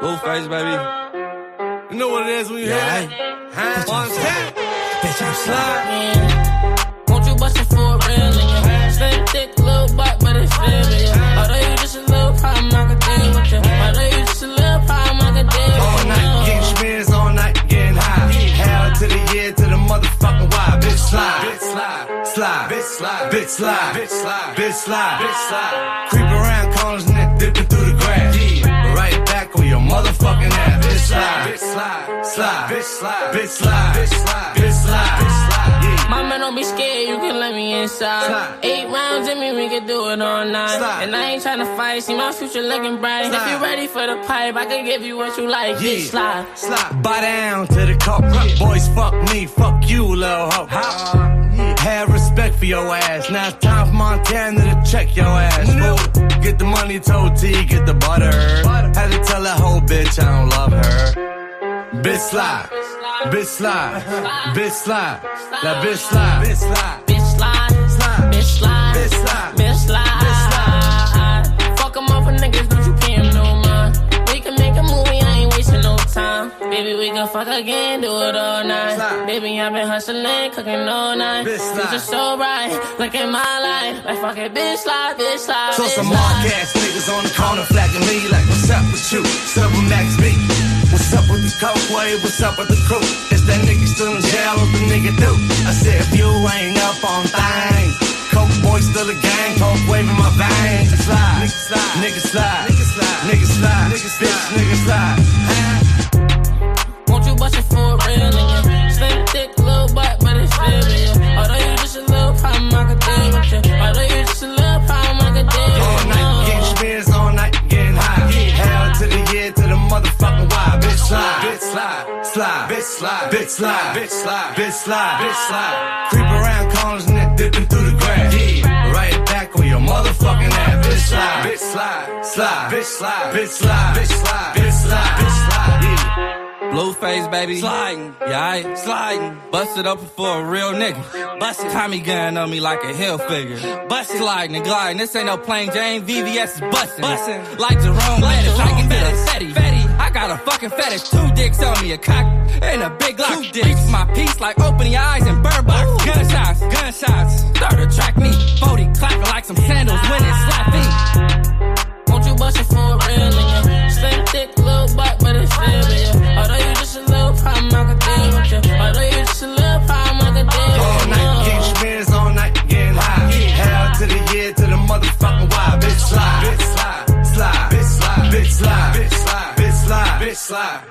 Blueface, baby. You know what it is when you Yeah, hear that? Huh? Bitch, I'm slide. Slide, bitch slide, slide, bitch slide, bitch slide, bitch slide, bitch slide, bitch slide. Creep around corners and then dipping through the grass. Yeah. Right back on your motherfucking ass. Bitch slide, bitch slide, slide, bitch slide, bitch slide, bitch slide, bitch slide, bitch slide. Yeah. Mama, don't be scared, you can let me inside. Slide. Eight rounds in me, we can do it all night. Slide. And I ain't tryna fight, see my future looking bright. If you ready for the pipe, I can give you what you like. Yeah. Bitch, slide. Slide. Buy down to the coke. Boys, fuck me, fuck you, little hoe. Have respect for your ass. Now it's time for Montana to check your ass. fool. Get the money told T, get the butter. Had to tell that whole bitch I don't love her. Bitch slide. Bitch slide. Bitch slide. That bitch slide. Bitch slide. Bitch slide, Slide. bitch slide, Bitch slide. bitch slide. Fuck 'em up for niggas, don't you pay 'em no mind. We can make a movie, I ain't wasting no time. Baby, we can fuck again, do it all night. Slide. Baby, I've been hustling, cooking all night. Bitch slide. Future so bright, look at my life. Like fuck it, bitch slide, bitch slide, So bitch some mark ass niggas on the corner flagging me like, what's up with you? With Max B? What's up with the coke wave? What's up with the crew? Is that nigga still in jail? What the nigga do? I said, if you ain't up on things, coke boy still a gang, coke wave in my veins. Slide, nigga slide, nigga slide, nigga slide, nigga slide, nigga nigga slide. Bitch slide, bitch slide, bitch slide, bitch slide. Creep around corners and then dipping through the grass. Yeah. Right back on your motherfucking ass. Bitch slide, bitch slide, slide, bitch slide, bitch slide, bitch slide, bitch slide, bitch slide. Yeah. Blueface, baby. Sliding. Yeah, I sliding. Busted up for a real nigga. Busted. Tommy gun on me like a Hilfiger. Busted. Sliding and gliding. This ain't no plain Jane. VVS is busting. Busting. Like Jerome Bettis. I can get a fetty. Fetty. Got a fucking fetish. Two dicks on me. A cock and a big lock. Two dicks. My piece like opening your eyes and bird box. Gunshots. Gunshots. Start slide,